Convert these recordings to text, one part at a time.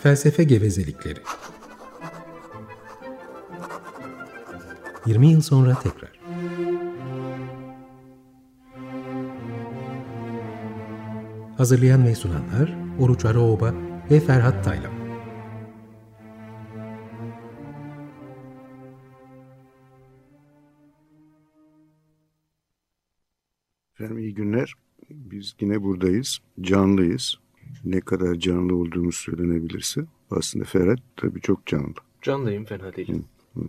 Felsefe gevezelikleri. 20 yıl sonra tekrar. Hazırlayan ve sunanlar Oruç Araoba ve Ferhat Taylan. Efendim iyi günler. Biz yine buradayız. Canlıyız. Ne kadar canlı olduğumuz söylenebilirse. Aslında Ferhat tabii çok canlı. Canlıyım fena değilim.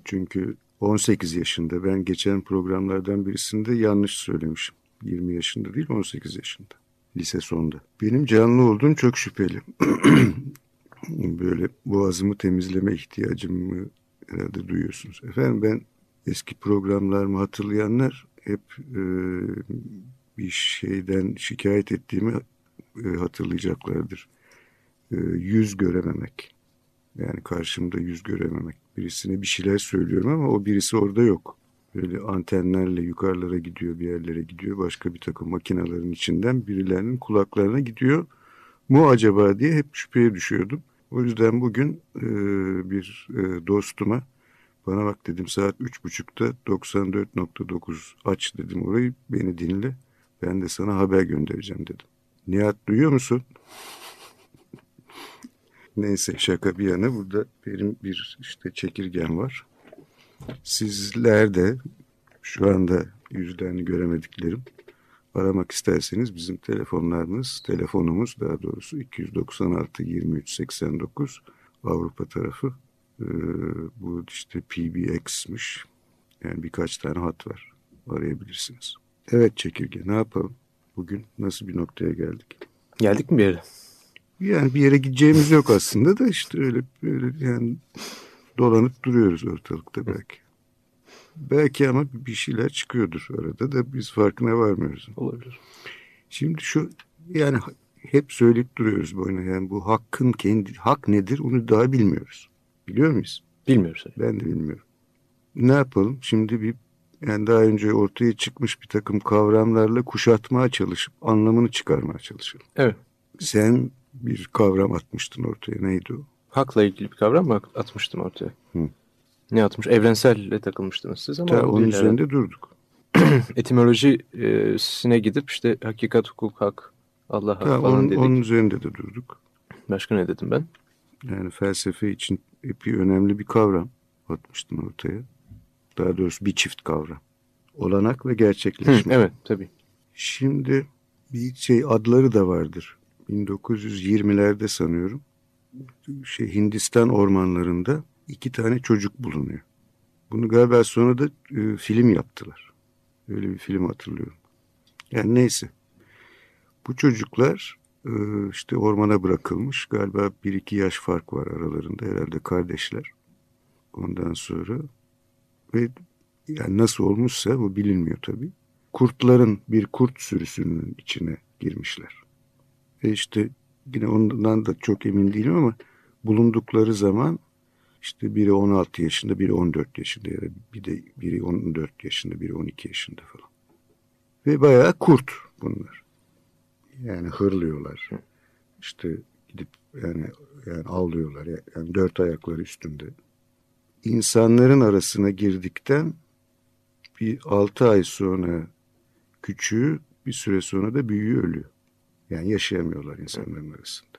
Çünkü 18 yaşında. Ben geçen programlardan birisinde yanlış söylemişim. 20 yaşında değil 18 yaşında. Lise sonunda. Benim canlı olduğum çok şüpheli. Böyle boğazımı temizleme ihtiyacımı herhalde duyuyorsunuz. Efendim ben eski programlarımı hatırlayanlar hep e, bir şeyden şikayet ettiğimi e, hatırlayacaklardır. E, yüz görememek. Yani karşımda yüz görememek. Birisine bir şeyler söylüyorum ama o birisi orada yok. Böyle antenlerle yukarılara gidiyor, bir yerlere gidiyor. Başka bir takım makinelerin içinden birilerinin kulaklarına gidiyor. Mu acaba diye hep şüpheye düşüyordum. O yüzden bugün e, bir e, dostuma bana bak dedim saat üç buçukta 94.9 aç dedim orayı beni dinle. Ben de sana haber göndereceğim dedim. Nihat duyuyor musun? Neyse şaka bir yana burada benim bir işte çekirgen var. Sizler de şu anda yüzlerini göremediklerim aramak isterseniz bizim telefonlarımız, telefonumuz daha doğrusu 296 23 89 Avrupa tarafı. Ee, bu işte PBX'miş. Yani birkaç tane hat var. Arayabilirsiniz. Evet çekirge ne yapalım? Bugün nasıl bir noktaya geldik? Geldik mi bir yere? Yani bir yere gideceğimiz yok aslında da işte öyle böyle yani dolanıp duruyoruz ortalıkta belki. Belki ama bir şeyler çıkıyordur arada da biz farkına varmıyoruz. Olabilir. Şimdi şu yani hep söyleyip duruyoruz boyuna yani bu hakkın kendi hak nedir onu daha bilmiyoruz. Biliyor muyuz? Bilmiyoruz. Ben de bilmiyorum. Ne yapalım? Şimdi bir yani daha önce ortaya çıkmış bir takım kavramlarla kuşatmaya çalışıp anlamını çıkarmaya çalışalım. Evet. Sen bir kavram atmıştın ortaya. Neydi o? Hakla ilgili bir kavram mı atmıştım ortaya? Hı. Ne atmış? Evrenselle takılmıştınız siz ama. Ta, onun üzerinde herhalde. durduk. Etimolojisine gidip işte hakikat, hukuk, hak, Allah hak Ta, falan onun, dedik. onun üzerinde de durduk. Başka ne dedim ben? Yani felsefe için epey önemli bir kavram atmıştın ortaya. Daha doğrusu bir çift kavram. Olanak ve Hı, gerçekleşme. evet tabii. Şimdi bir şey adları da vardır. 1920'lerde sanıyorum. Şey Hindistan ormanlarında iki tane çocuk bulunuyor. Bunu galiba sonra da e, film yaptılar. Öyle bir film hatırlıyorum. Yani neyse. Bu çocuklar e, işte ormana bırakılmış. Galiba bir iki yaş fark var aralarında herhalde kardeşler. Ondan sonra ve yani nasıl olmuşsa bu bilinmiyor tabii. Kurtların bir kurt sürüsünün içine girmişler. Ve işte yine ondan da çok emin değilim ama bulundukları zaman işte biri 16 yaşında, biri 14 yaşında ya da bir de biri 14 yaşında, biri 12 yaşında falan. Ve bayağı kurt bunlar. Yani hırlıyorlar. İşte gidip yani yani avlıyorlar. Yani dört ayakları üstünde. İnsanların arasına girdikten bir altı ay sonra küçüğü bir süre sonra da büyüğü ölüyor. Yani yaşayamıyorlar insanların arasında.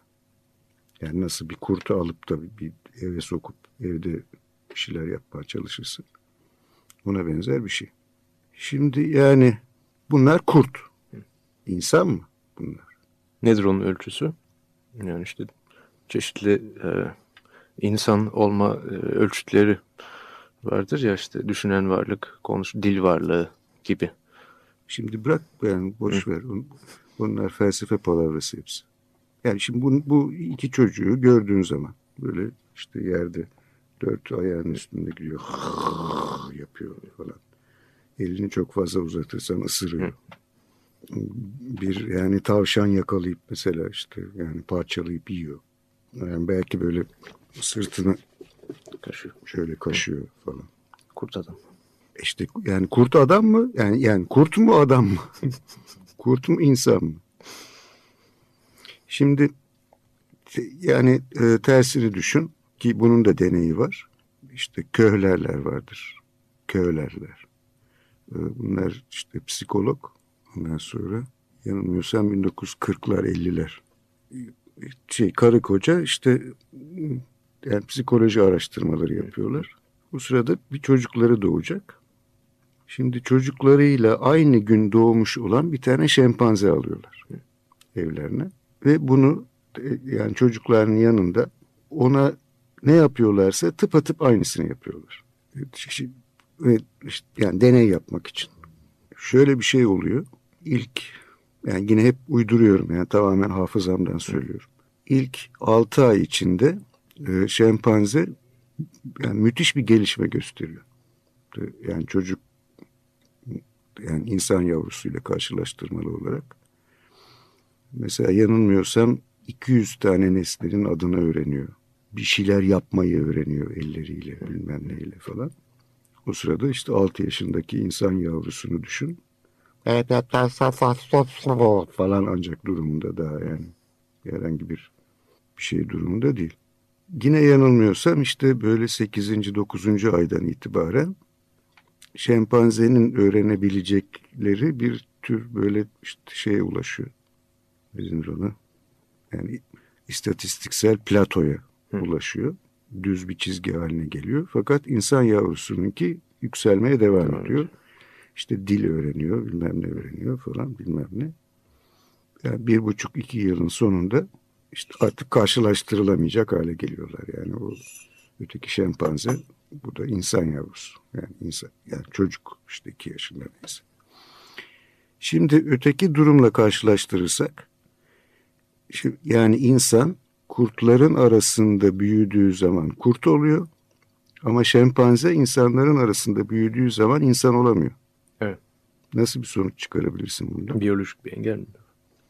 Yani nasıl bir kurtu alıp da bir eve sokup evde bir şeyler yapmaya çalışırsın. Buna benzer bir şey. Şimdi yani bunlar kurt. İnsan mı bunlar? Nedir onun ölçüsü? Yani işte çeşitli e, insan olma e, ölçütleri vardır ya işte düşünen varlık, konuş, dil varlığı gibi. Şimdi bırak yani boş ver. On- Onlar felsefe palavrası hepsi. Yani şimdi bu, bu iki çocuğu gördüğün zaman böyle işte yerde dört ayağın üstünde gidiyor yapıyor falan. Elini çok fazla uzatırsan ısırıyor. Bir yani tavşan yakalayıp mesela işte yani parçalayıp yiyor. Yani belki böyle sırtını Kaşıyor. şöyle kaşıyor falan. Kurt adam. İşte yani kurt adam mı? Yani yani kurt mu adam mı? kurt mu insan mı? Şimdi Yani e, tersini düşün ki bunun da deneyi var. İşte köhlerler vardır. Köhlerler. E, bunlar işte psikolog. Ondan sonra yanılmıyorsam 1940'lar 50'ler. Şey, karı koca işte yani psikoloji araştırmaları yapıyorlar. Bu sırada bir çocukları doğacak. Şimdi çocuklarıyla aynı gün doğmuş olan bir tane şempanze alıyorlar evlerine. Ve bunu yani çocukların yanında ona ne yapıyorlarsa tıpatıp aynısını yapıyorlar. Yani deney yapmak için. Şöyle bir şey oluyor. İlk yani yine hep uyduruyorum yani tamamen hafızamdan söylüyorum. İlk 6 ay içinde e, şempanze yani müthiş bir gelişme gösteriyor. Yani çocuk yani insan yavrusuyla karşılaştırmalı olarak. Mesela yanılmıyorsam 200 tane nesnenin adını öğreniyor. Bir şeyler yapmayı öğreniyor elleriyle bilmem neyle falan. O sırada işte 6 yaşındaki insan yavrusunu düşün. falan ancak durumunda daha yani herhangi bir bir şey durumunda değil. Yine yanılmıyorsam işte böyle 8. 9. aydan itibaren şempanzenin öğrenebilecekleri bir tür böyle işte şeye ulaşıyor. Denir ona? Yani istatistiksel platoya Hı. ulaşıyor. Düz bir çizgi haline geliyor. Fakat insan yavrusununki yükselmeye devam evet. ediyor. İşte dil öğreniyor, bilmem ne öğreniyor falan bilmem ne. Yani bir buçuk iki yılın sonunda işte artık karşılaştırılamayacak hale geliyorlar. Yani o öteki şempanze bu da insan yavrusu. Yani insan yani çocuk işte iki yaşında neyse. Şimdi öteki durumla karşılaştırırsak yani insan kurtların arasında büyüdüğü zaman kurt oluyor. Ama şempanze insanların arasında büyüdüğü zaman insan olamıyor. Evet. Nasıl bir sonuç çıkarabilirsin bundan? Biyolojik bir engel mi?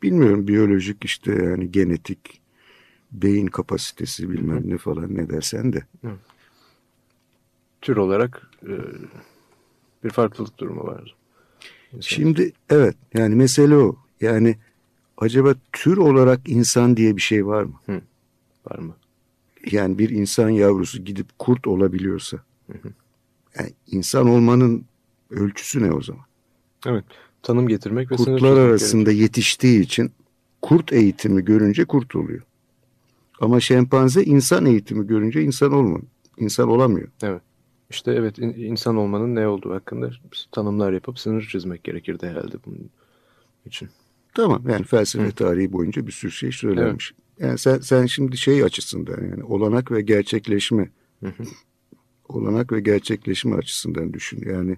Bilmiyorum biyolojik işte yani genetik, beyin kapasitesi bilmem ne falan ne dersen de. Hı. Tür olarak e, bir farklılık durumu var. İnsan. Şimdi evet yani mesele o. Yani acaba tür olarak insan diye bir şey var mı? Hı. Var mı? Yani bir insan yavrusu gidip kurt olabiliyorsa. Hı hı. Yani insan olmanın ölçüsü ne o zaman? Evet. Tanım getirmek ve Kurtlar arasında gerekir. yetiştiği için kurt eğitimi görünce kurt oluyor. Ama şempanze insan eğitimi görünce insan olmuyor. İnsan olamıyor. Evet. İşte evet insan olmanın ne olduğu hakkında tanımlar yapıp sınır çizmek gerekirdi herhalde bunun için. Tamam yani felsefe Hı. tarihi boyunca bir sürü şey söylenmiş. Evet. Yani sen, sen şimdi şey açısından yani olanak ve gerçekleşme Hı olanak ve gerçekleşme açısından düşün. Yani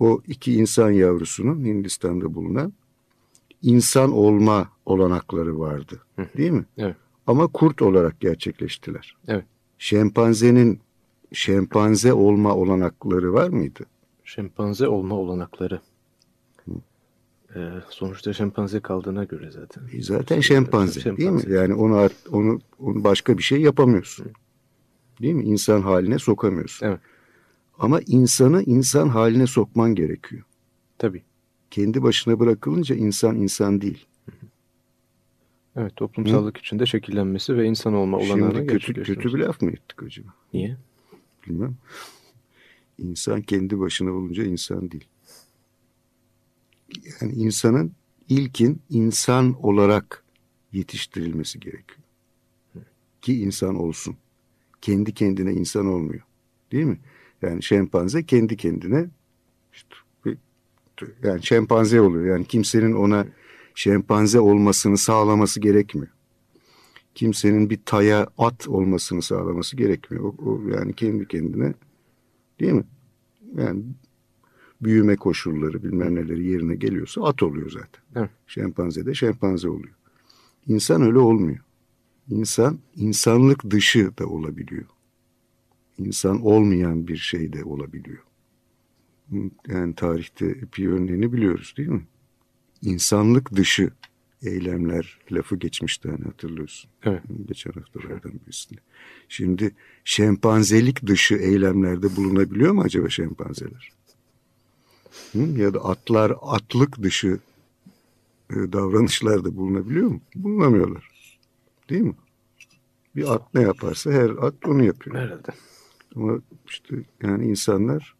o iki insan yavrusunun Hindistan'da bulunan insan olma olanakları vardı. Değil mi? Evet. Ama kurt olarak gerçekleştiler. Evet. Şempanzenin şempanze olma olanakları var mıydı? Şempanze olma olanakları. Ee, sonuçta şempanze kaldığına göre zaten. E zaten şempanze, şempanze değil mi? Yani onu, onu, onu başka bir şey yapamıyorsun. Değil mi? İnsan haline sokamıyorsun. Evet. Ama insanı insan haline sokman gerekiyor. Tabii. Kendi başına bırakılınca insan insan değil. Evet toplumsallık Hı? içinde şekillenmesi ve insan olma olanağına Şimdi kötü, kötü bir laf mı ettik acaba? Niye? Bilmem. İnsan kendi başına olunca insan değil. Yani insanın ilkin insan olarak yetiştirilmesi gerekiyor. Ki insan olsun. Kendi kendine insan olmuyor. Değil mi? Yani şempanze kendi kendine işte, yani şempanze oluyor. Yani kimsenin ona şempanze olmasını sağlaması gerekmiyor. Kimsenin bir taya at olmasını sağlaması gerekmiyor. O, o yani kendi kendine değil mi? Yani büyüme koşulları bilmem neleri yerine geliyorsa at oluyor zaten. Evet. Şempanze de şempanze oluyor. İnsan öyle olmuyor. İnsan insanlık dışı da olabiliyor insan olmayan bir şey de olabiliyor. Yani tarihte epey örneğini biliyoruz değil mi? İnsanlık dışı eylemler lafı geçmişti hani hatırlıyorsun. Evet. Geçen haftalardan birisinde. Şimdi şempanzelik dışı eylemlerde bulunabiliyor mu acaba şempanzeler? Hı? Ya da atlar atlık dışı e, davranışlarda bulunabiliyor mu? Bulunamıyorlar. Değil mi? Bir at ne yaparsa her at onu yapıyor. Herhalde. Ama işte yani insanlar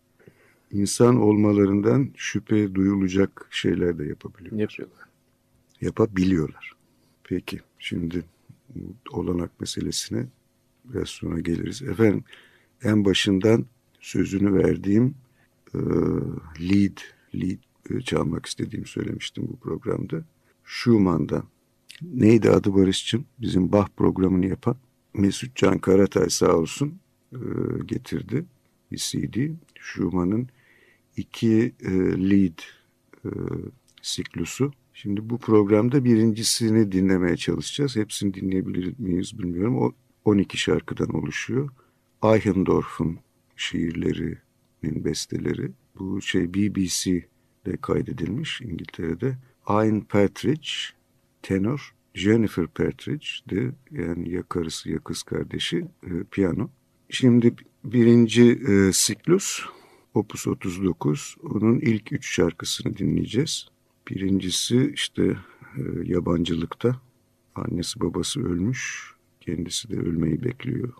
insan olmalarından şüphe duyulacak şeyler de yapabiliyor. Yapıyorlar. Yapabiliyorlar. Peki şimdi olanak meselesine biraz sonra geliriz. Efendim en başından sözünü verdiğim e, lead, lead e, çalmak istediğimi söylemiştim bu programda. Schumann'dan. Neydi adı Barış'cığım? Bizim Bach programını yapan Mesut Can Karatay sağ olsun getirdi bir CD. Schumann'ın iki e, lead e, siklusu. Şimdi bu programda birincisini dinlemeye çalışacağız. Hepsini dinleyebilir miyiz bilmiyorum. O 12 şarkıdan oluşuyor. Eichendorff'un şiirlerinin besteleri. Bu şey BBC'de kaydedilmiş İngiltere'de. Ian Partridge, tenor. Jennifer Partridge de yani ya karısı ya kız kardeşi e, piyano. Şimdi birinci e, siklus Opus 39. Onun ilk üç şarkısını dinleyeceğiz. Birincisi işte e, yabancılıkta. Annesi babası ölmüş. Kendisi de ölmeyi bekliyor.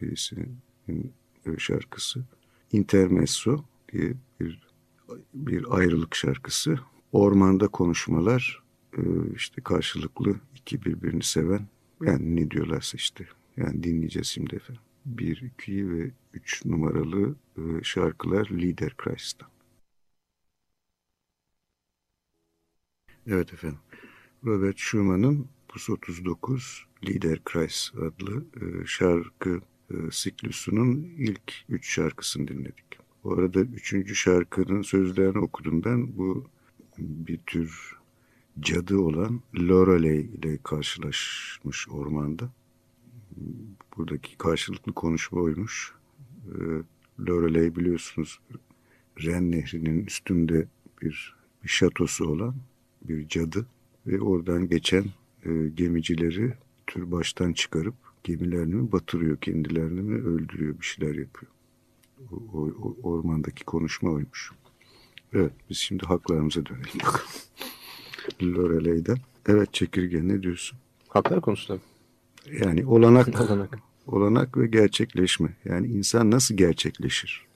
Birisinin e, şarkısı. Intermesso diye bir, bir ayrılık şarkısı. Ormanda konuşmalar. E, işte karşılıklı iki birbirini seven. Yani ne diyorlarsa işte. Yani dinleyeceğiz şimdi efendim. 1, 2 ve 3 numaralı e, şarkılar Lieder Kreis'tan. Evet efendim. Robert Schumann'ın Pus 39 Lieder Kreis adlı e, şarkı e, siklusunun ilk üç şarkısını dinledik. Bu arada üçüncü şarkının sözlerini okudum ben. Bu bir tür cadı olan Lorelei ile karşılaşmış ormanda buradaki karşılıklı konuşma oymuş. E, Lorelei biliyorsunuz Ren Nehri'nin üstünde bir, bir şatosu olan bir cadı ve oradan geçen e, gemicileri tür baştan çıkarıp gemilerini mi batırıyor, kendilerini mi öldürüyor, bir şeyler yapıyor. O, o, o ormandaki konuşma oymuş. Evet, biz şimdi haklarımıza dönelim bakalım. Lorelei'den. Evet Çekirge ne diyorsun? Haklar konusunda. Yani olanak, olanak. olanak ve gerçekleşme. Yani insan nasıl gerçekleşir?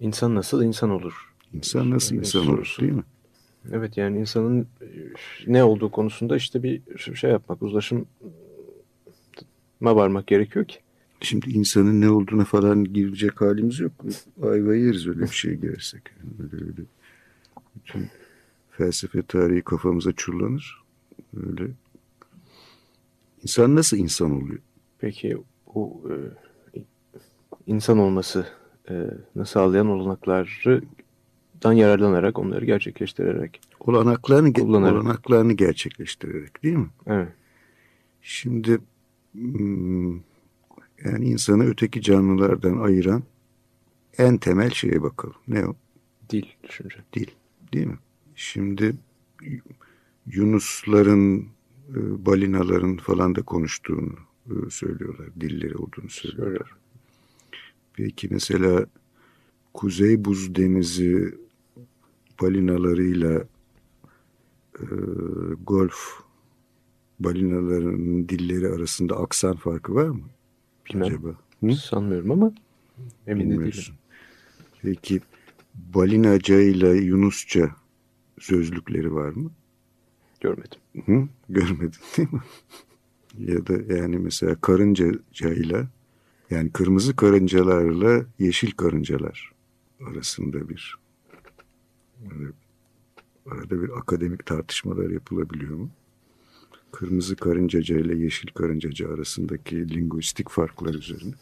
İnsan nasıl insan olur? İnsan nasıl insan olur değil mi? Evet yani insanın e, ne olduğu konusunda işte bir şey yapmak, uzlaşıma varmak gerekiyor ki. Şimdi insanın ne olduğuna falan girecek halimiz yok. Ayva yeriz öyle bir şey girersek. Öyle öyle. Bütün felsefe tarihi kafamıza çullanır. Öyle. İnsan nasıl insan oluyor? Peki bu e, insan olması e, sağlayan olanaklardan yararlanarak onları gerçekleştirerek olanaklarını kullanarak. olanaklarını gerçekleştirerek değil mi? Evet. Şimdi hmm, yani insanı öteki canlılardan ayıran en temel şeye bakalım. Ne o? Dil, düşünce. Dil, değil mi? Şimdi Yunusların, e, balinaların falan da konuştuğunu e, söylüyorlar. Dilleri olduğunu söylüyorlar. Peki mesela Kuzey Buz Denizi balinalarıyla e, golf balinalarının dilleri arasında aksan farkı var mı? Bilmem. Acaba? Hı? Sanmıyorum ama emin değilim. Peki balinaca ile Yunusça sözlükleri var mı? Görmedim. Hı? Görmedin değil mi? ya da yani mesela karıncayla yani kırmızı karıncalarla yeşil karıncalar arasında bir arada bir akademik tartışmalar yapılabiliyor mu? Kırmızı karıncaca ile yeşil karıncaca arasındaki linguistik farklar üzerine.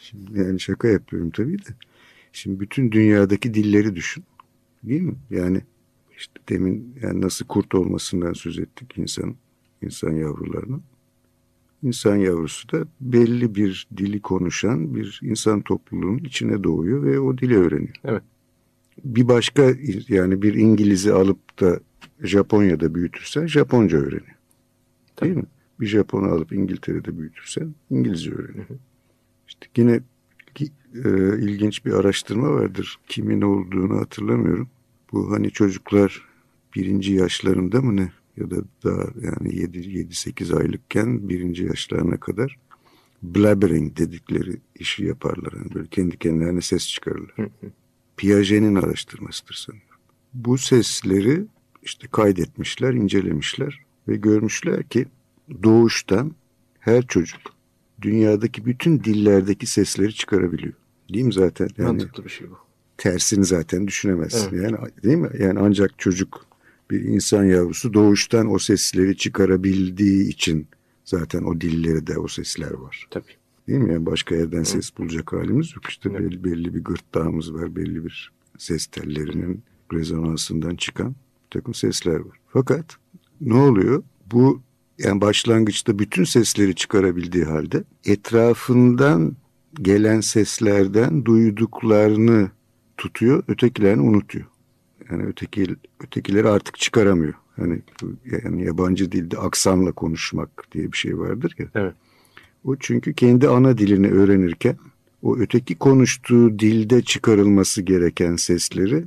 Şimdi yani şaka yapıyorum tabii de. Şimdi bütün dünyadaki dilleri düşün. Değil mi? Yani işte demin yani nasıl kurt olmasından söz ettik insan, insan yavrularının. İnsan yavrusu da belli bir dili konuşan bir insan topluluğunun içine doğuyor ve o dili öğreniyor. Evet. Bir başka yani bir İngiliz'i alıp da Japonya'da büyütürsen Japonca öğreniyor. Tabii. Değil mi? Bir Japon'u alıp İngiltere'de büyütürsen İngilizce öğreniyor. Hı hı. İşte yine e, ilginç bir araştırma vardır. Kimin olduğunu hatırlamıyorum. Bu hani çocuklar birinci yaşlarında mı ne ya da daha yani 7-8 aylıkken birinci yaşlarına kadar blabbering dedikleri işi yaparlar. Yani böyle kendi kendilerine ses çıkarırlar. Piaget'in araştırmasıdır sanıyorum. Bu sesleri işte kaydetmişler, incelemişler ve görmüşler ki doğuştan her çocuk dünyadaki bütün dillerdeki sesleri çıkarabiliyor. Değil mi zaten? Yani, Mantıklı bir şey bu. Tersini zaten düşünemezsin. Evet. Yani değil mi? Yani ancak çocuk bir insan yavrusu doğuştan o sesleri çıkarabildiği için zaten o dilleri de o sesler var. Tabii. Değil mi? Yani başka yerden ses bulacak halimiz yok. İşte belli, belli bir gırtlağımız var. Belli bir ses tellerinin rezonansından çıkan bir takım sesler var. Fakat ne oluyor? Bu yani başlangıçta bütün sesleri çıkarabildiği halde etrafından gelen seslerden duyduklarını tutuyor, ötekilerini unutuyor. Yani öteki ötekileri artık çıkaramıyor. Hani yani yabancı dilde aksanla konuşmak diye bir şey vardır ya. Evet. O çünkü kendi ana dilini öğrenirken o öteki konuştuğu dilde çıkarılması gereken sesleri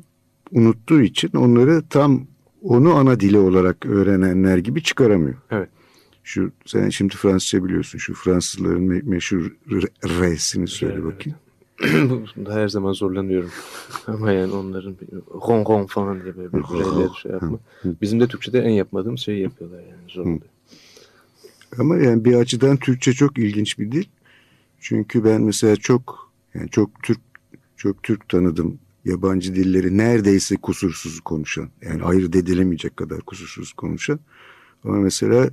unuttuğu için onları tam onu ana dili olarak öğrenenler gibi çıkaramıyor. Evet. Şu sen şimdi Fransızca biliyorsun. Şu Fransızların me meşhur R'sini söyle evet, bakayım. Her zaman zorlanıyorum. Ama yani onların ron ron falan diye böyle bir şey yapma. Bizim de Türkçe'de en yapmadığım şeyi yapıyorlar yani zor oluyor. Ama yani bir açıdan Türkçe çok ilginç bir dil. Çünkü ben mesela çok yani çok Türk çok Türk tanıdım. Yabancı dilleri neredeyse kusursuz konuşan. Yani ayırt edilemeyecek kadar kusursuz konuşan. Ama mesela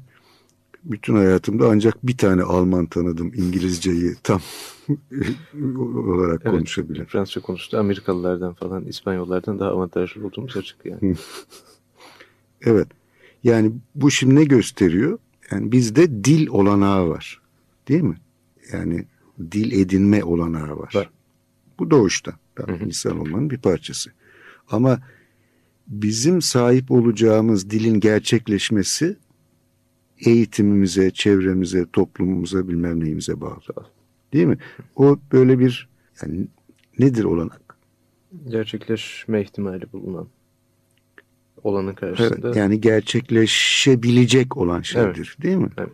bütün hayatımda ancak bir tane Alman tanıdım İngilizceyi tam olarak evet, konuşabilen. Fransızca konuştu Amerikalılardan falan İspanyollardan daha avantajlı olduğumuz açık yani. evet. Yani bu şimdi ne gösteriyor? Yani bizde dil olanağı var. Değil mi? Yani dil edinme olanağı var. var. Bu doğuştan. Tamam, insan olmanın bir parçası. Ama bizim sahip olacağımız dilin gerçekleşmesi eğitimimize, çevremize, toplumumuza bilmem neyimize bağlı. Değil mi? O böyle bir yani nedir olanak? Gerçekleşme ihtimali bulunan olanın karşısında. Evet, yani gerçekleşebilecek olan şeydir evet. değil mi? Evet.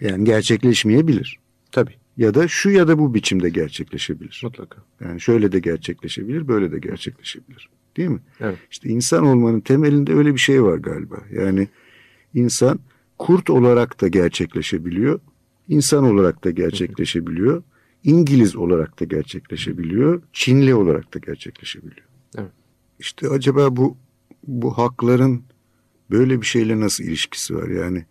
Yani gerçekleşmeyebilir. Tabii. Ya da şu ya da bu biçimde gerçekleşebilir. Mutlaka. Yani şöyle de gerçekleşebilir, böyle de gerçekleşebilir. Değil mi? Evet. İşte insan olmanın temelinde öyle bir şey var galiba. Yani insan kurt olarak da gerçekleşebiliyor, insan olarak da gerçekleşebiliyor, İngiliz olarak da gerçekleşebiliyor, Çinli olarak da gerçekleşebiliyor. Evet. İşte acaba bu bu hakların böyle bir şeyle nasıl ilişkisi var? Yani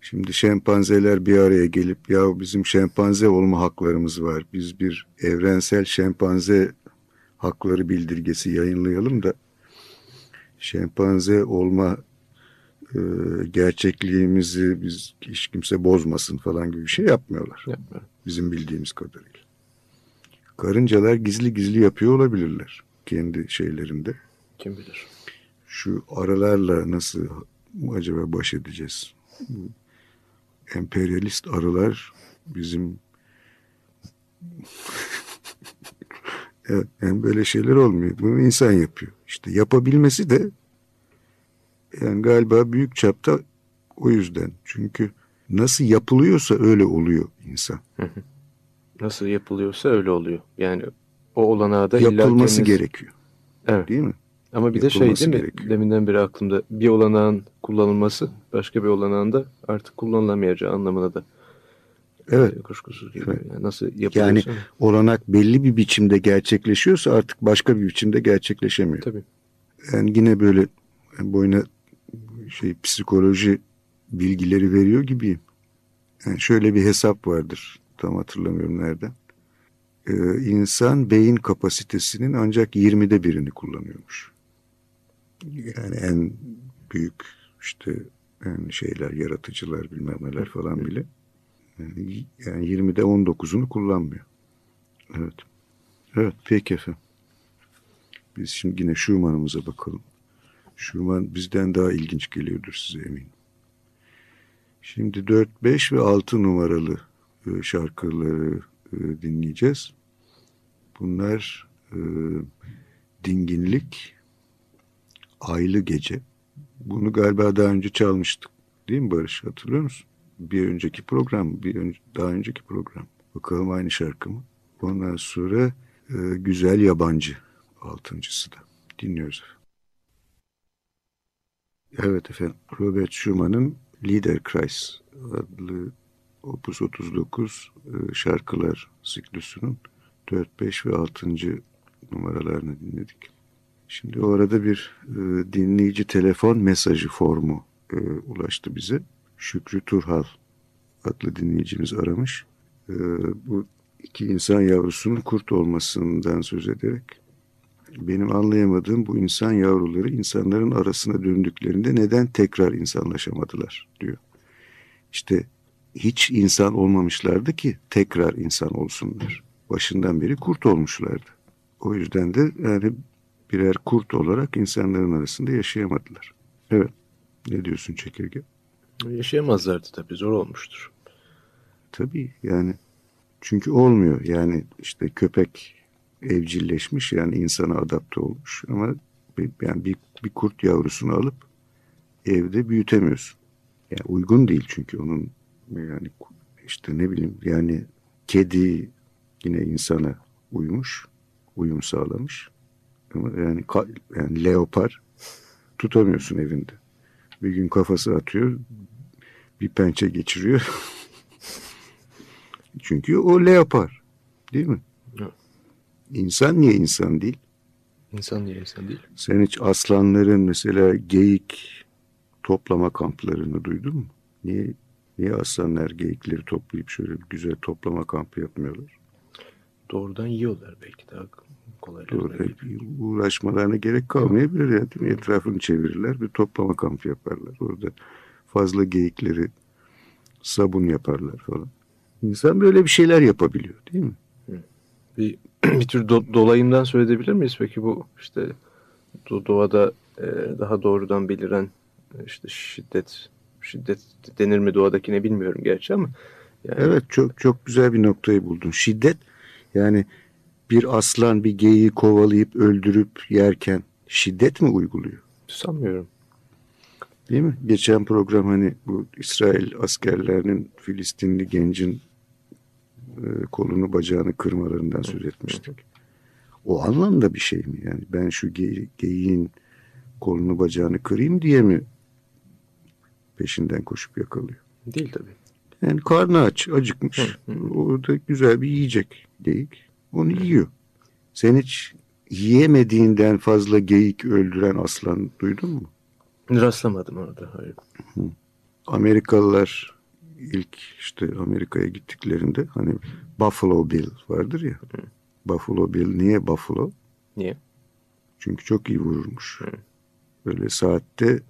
şimdi şempanzeler bir araya gelip ya bizim şempanze olma haklarımız var. Biz bir evrensel şempanze hakları bildirgesi yayınlayalım da şempanze olma e, gerçekliğimizi biz hiç kimse bozmasın falan gibi bir şey yapmıyorlar. Yapmıyor. Bizim bildiğimiz kadarıyla. Karıncalar gizli gizli yapıyor olabilirler kendi şeylerinde. Kim bilir. Şu aralarla nasıl acaba baş edeceğiz? Emperyalist arılar bizim evet, yani böyle şeyler olmuyor. Bunu insan yapıyor. İşte yapabilmesi de yani galiba büyük çapta o yüzden. Çünkü nasıl yapılıyorsa öyle oluyor insan. Nasıl yapılıyorsa öyle oluyor. Yani o olanağı da yapılması kendiniz... gerekiyor. Evet. Değil mi? Ama bir yapılması de şey değil mi? Gerekiyor. Deminden beri aklımda bir olanağın kullanılması başka bir olanağın da artık kullanılamayacağı anlamına da Evet. Kuşkusuz geliyor. Evet. Yani nasıl yapılıyorsa. Yani olanak belli bir biçimde gerçekleşiyorsa artık başka bir biçimde gerçekleşemiyor. Tabii. Yani yine böyle boyuna şey psikoloji bilgileri veriyor gibiyim. Yani şöyle bir hesap vardır. Tam hatırlamıyorum nereden. Ee, insan beyin kapasitesinin ancak 20'de birini kullanıyormuş. Yani en büyük işte yani şeyler, yaratıcılar bilmem neler falan bile. Yani, yani 20'de 19'unu kullanmıyor. Evet. Evet peki efendim. Biz şimdi yine Schumann'ımıza bakalım. Schumann bizden daha ilginç geliyordur size eminim. Şimdi 4, 5 ve 6 numaralı e, şarkıları e, dinleyeceğiz. Bunlar e, Dinginlik, Aylı Gece, Bunu galiba daha önce çalmıştık. Değil mi Barış? Hatırlıyor musun? Bir önceki program, bir ön, daha önceki program. Bakalım aynı şarkı mı? Ondan sonra e, Güzel Yabancı altıncısı da. Dinliyoruz efendim. Evet efendim. Robert Schumann'ın Liederkreis adlı Opus 39 e, şarkılar siklusunun 4, 5 ve 6. numaralarını dinledik. Şimdi o arada bir e, dinleyici telefon mesajı formu e, ulaştı bize. Şükrü Turhal adlı dinleyicimiz aramış. Bu iki insan yavrusunun kurt olmasından söz ederek benim anlayamadığım bu insan yavruları insanların arasına döndüklerinde neden tekrar insanlaşamadılar diyor. İşte hiç insan olmamışlardı ki tekrar insan olsunlar. Başından beri kurt olmuşlardı. O yüzden de yani birer kurt olarak insanların arasında yaşayamadılar. Evet. Ne diyorsun çekirge? Yaşayamazlardı tabii. Zor olmuştur. Tabii yani çünkü olmuyor. Yani işte köpek evcilleşmiş yani insana adapte olmuş ama bir, yani bir, bir kurt yavrusunu alıp evde büyütemiyorsun. Yani uygun değil çünkü onun yani işte ne bileyim yani kedi yine insana uymuş, uyum sağlamış. Ama yani, yani leopar tutamıyorsun evinde. Bir gün kafası atıyor, bir pençe geçiriyor. Çünkü o leopar. Değil mi? İnsan niye insan değil? İnsan niye insan değil? Sen hiç aslanların mesela geyik toplama kamplarını duydun mu? Niye niye aslanlar geyikleri toplayıp şöyle bir güzel toplama kampı yapmıyorlar? Doğrudan yiyorlar belki daha kolay. Doğru, uğraşmalarına gerek kalmayabilir ya değil mi? Etrafını çevirirler bir toplama kampı yaparlar. Orada fazla geyikleri sabun yaparlar falan. İnsan böyle bir şeyler yapabiliyor değil mi? Bir, bir tür do, dolayımdan söyleyebilir miyiz peki bu işte do, doğada e, daha doğrudan beliren işte şiddet şiddet denir mi doğadakine bilmiyorum gerçi ama yani... Evet çok çok güzel bir noktayı buldun. Şiddet yani bir aslan bir geyiği kovalayıp öldürüp yerken şiddet mi uyguluyor? Sanmıyorum. Değil mi? Geçen program hani bu İsrail askerlerinin Filistinli gencin e, kolunu bacağını kırmalarından söz etmiştik. O anlamda bir şey mi? Yani ben şu ge geyiğin kolunu bacağını kırayım diye mi peşinden koşup yakalıyor? Değil tabii. Yani karnı aç, acıkmış. Hı, hı. Orada güzel bir yiyecek geyik. Onu yiyor. Sen hiç yiyemediğinden fazla geyik öldüren aslan duydun mu? Rastlamadım orada, hayır. Hı. Amerikalılar ilk işte Amerika'ya gittiklerinde hani Buffalo Bill vardır ya. Hı. Buffalo Bill niye Buffalo? Niye? Çünkü çok iyi vururmuş. Hı. Böyle saatte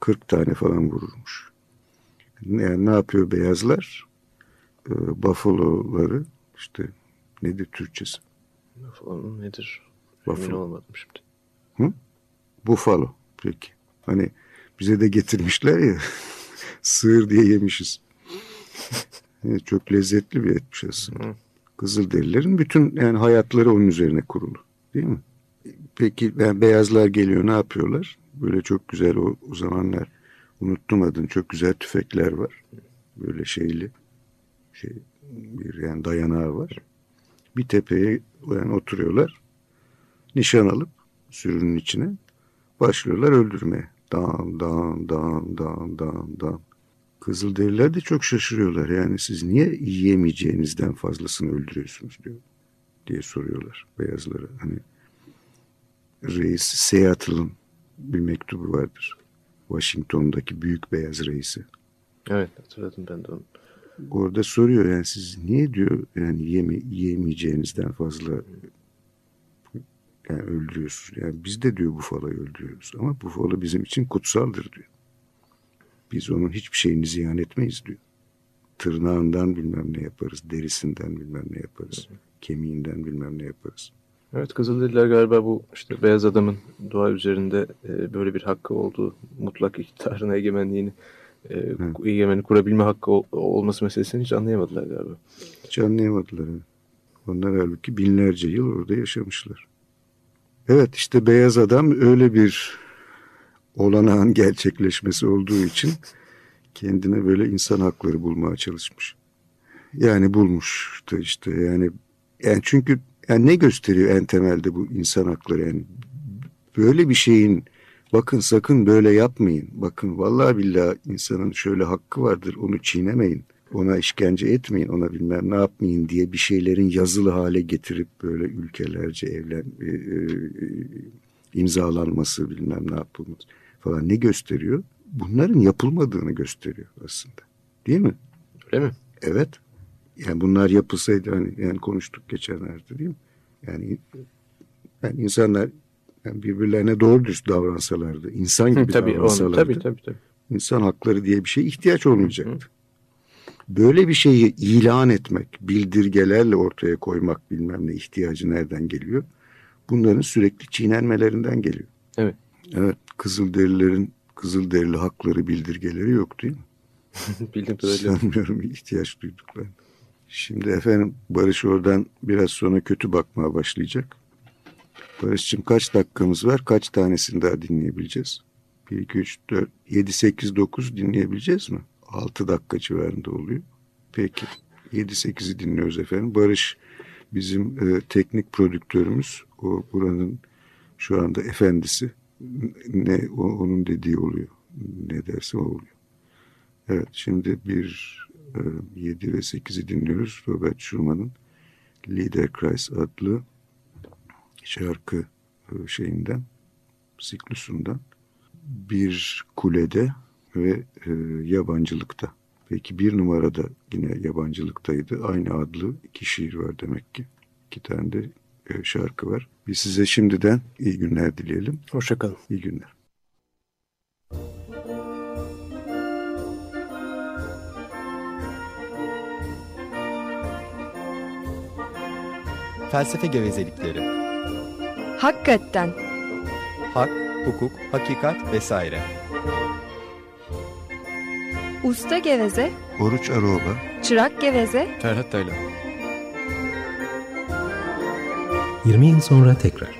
40 tane falan vururmuş. Yani ne yapıyor beyazlar? Ee, Buffalo'ları işte nedir Türkçesi? Buffalo nedir? Buffalo. Emin olmadım şimdi. Hı? Buffalo. Peki. Hani bize de getirmişler ya sığır diye yemişiz. evet, çok lezzetli bir etmiş aslında. Kızılderililerin bütün yani hayatları onun üzerine kurulu. Değil mi? Peki yani beyazlar geliyor ne yapıyorlar? Böyle çok güzel o, o zamanlar unuttum adını çok güzel tüfekler var. Böyle şeyli şey bir yani dayanağı var. Bir tepeye yani oturuyorlar. Nişan alıp sürünün içine başlıyorlar öldürmeye. Dağın, dağın, dağın, dağın, dağın, dağın. Kızılderililer de çok şaşırıyorlar. Yani siz niye yiyemeyeceğinizden fazlasını öldürüyorsunuz diyor diye soruyorlar beyazlara. Hani reis Seattle'ın bir mektubu vardır. Washington'daki büyük beyaz reisi. Evet hatırladım ben de onu. Orada soruyor yani siz niye diyor yani yeme, yiyemeyeceğinizden fazla yani öldürüyorsunuz. Yani biz de diyor bufaloyu öldürüyoruz ama bufalo bizim için kutsaldır diyor. Biz onun hiçbir şeyini ziyan etmeyiz diyor. Tırnağından bilmem ne yaparız, derisinden bilmem ne yaparız, kemiğinden bilmem ne yaparız. Evet Kızılderililer galiba bu işte beyaz adamın doğa üzerinde e, böyle bir hakkı olduğu mutlak iktidarına egemenliğini e, egemeni kurabilme hakkı ol, olması meselesini hiç anlayamadılar galiba. Hiç anlayamadılar. Onlar halbuki binlerce yıl orada yaşamışlar. Evet işte beyaz adam öyle bir olanağın gerçekleşmesi olduğu için kendine böyle insan hakları bulmaya çalışmış. Yani bulmuş da işte yani yani çünkü yani ne gösteriyor en temelde bu insan hakları yani böyle bir şeyin bakın sakın böyle yapmayın. Bakın vallahi billahi insanın şöyle hakkı vardır onu çiğnemeyin. Ona işkence etmeyin, ona bilmem ne yapmayın diye bir şeylerin yazılı hale getirip böyle ülkelerce evlen e, e, imzalanması bilmem ne yapılması falan ne gösteriyor? Bunların yapılmadığını gösteriyor aslında. Değil mi? Öyle mi? Evet. Yani bunlar yapılsaydı hani yani konuştuk geçenlerde değil mi? Yani yani insanlar yani birbirlerine doğru dürüst davransalardı, insan gibi tabii, davransalardı, onu, tabii, tabii, tabii. insan hakları diye bir şeye ihtiyaç olmayacaktı. Böyle bir şeyi ilan etmek, bildirgelerle ortaya koymak bilmem ne ihtiyacı nereden geliyor? Bunların sürekli çiğnenmelerinden geliyor. Evet. Evet, Kızılderililerin Kızılderili hakları bildirgeleri yok değil mi? Bildim kadarıyla. Sanmıyorum ihtiyaç duyduklarını. Şimdi efendim Barış oradan biraz sonra kötü bakmaya başlayacak. Barış'cığım kaç dakikamız var? Kaç tanesini daha dinleyebileceğiz? 1, 2, 3, 4, 7, 8, 9 dinleyebileceğiz mi? 6 dakika civarında oluyor. Peki. 7-8'i dinliyoruz efendim. Barış bizim e, teknik prodüktörümüz. O buranın şu anda efendisi. Ne o, onun dediği oluyor. Ne derse o oluyor. Evet şimdi bir e, 7 ve 8'i dinliyoruz. Robert Schumann'ın Liederkreis adlı şarkı e, şeyinden, siklusundan bir kulede ve e, yabancılıkta. Peki bir numarada yine yabancılıktaydı. Aynı adlı iki şiir var demek ki. İki tane de e, şarkı var. Biz size şimdiden iyi günler dileyelim. Hoşçakalın. İyi günler. Felsefe gevezelikleri. Hakikaten. Hak, hukuk, hakikat vesaire. Usta geveze, Oruç Aroba çırak geveze, Ferhat Taylan. 20 yıl sonra tekrar.